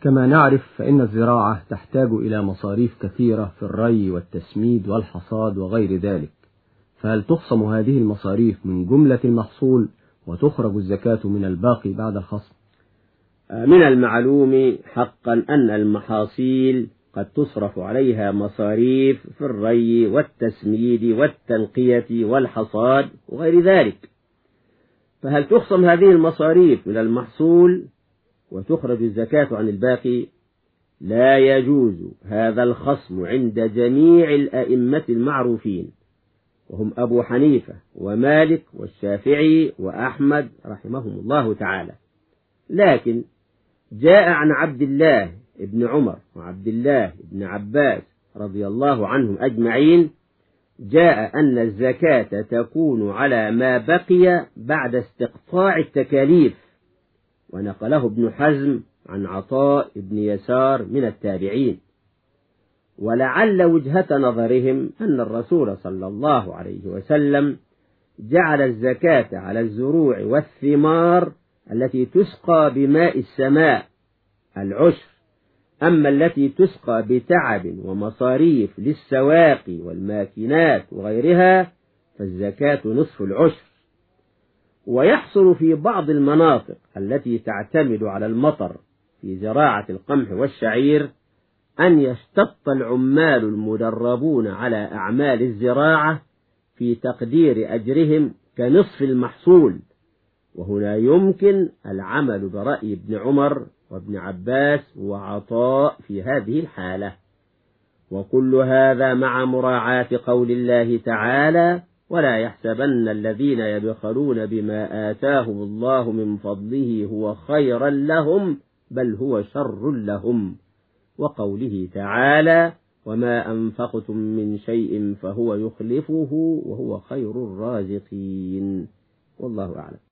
كما نعرف فإن الزراعة تحتاج إلى مصاريف كثيرة في الري والتسميد والحصاد وغير ذلك. فهل تخصم هذه المصاريف من جملة المحصول وتخرج الزكاة من الباقي بعد الخصم؟ من المعلوم حقا أن المحاصيل قد تصرف عليها مصاريف في الري والتسميد والتنقية والحصاد وغير ذلك. فهل تخصم هذه المصاريف من المحصول؟ وتخرج الزكاة عن الباقي لا يجوز هذا الخصم عند جميع الأئمة المعروفين. وهم أبو حنيفة ومالك والشافعي وأحمد رحمهم الله تعالى. لكن جاء عن عبد الله ابن عمر وعبد الله ابن عباس رضي الله عنهم أجمعين جاء أن الزكاة تكون على ما بقي بعد استقطاع التكاليف. ونقله ابن حزم عن عطاء ابن يسار من التابعين. ولعل وجهة نظرهم أن الرسول صلى الله عليه وسلم جعل الزكاة على الزروع والثمار التي تسقى بماء السماء العشر أما التي تسقى بتعب ومصاريف للسواقي والماكينات وغيرها فالزكاة نصف العشر. ويحصل في بعض المناطق التي تعتمد على المطر في زراعة القمح والشعير أن يشتط العمال المدربون على أعمال الزراعة في تقدير أجرهم كنصف المحصول. وهنا يمكن العمل برأي ابن عمر وابن عباس وعطاء في هذه الحالة. وكل هذا مع مراعاة قول الله تعالى ولا يحسبن الذين يبخلون بما آتاهم الله من فضله هو خيرا لهم بل هو شر لهم. وقوله تعالى وما أنفقتم من شيء فهو يخلفه وهو خير الرازقين. والله أعلم.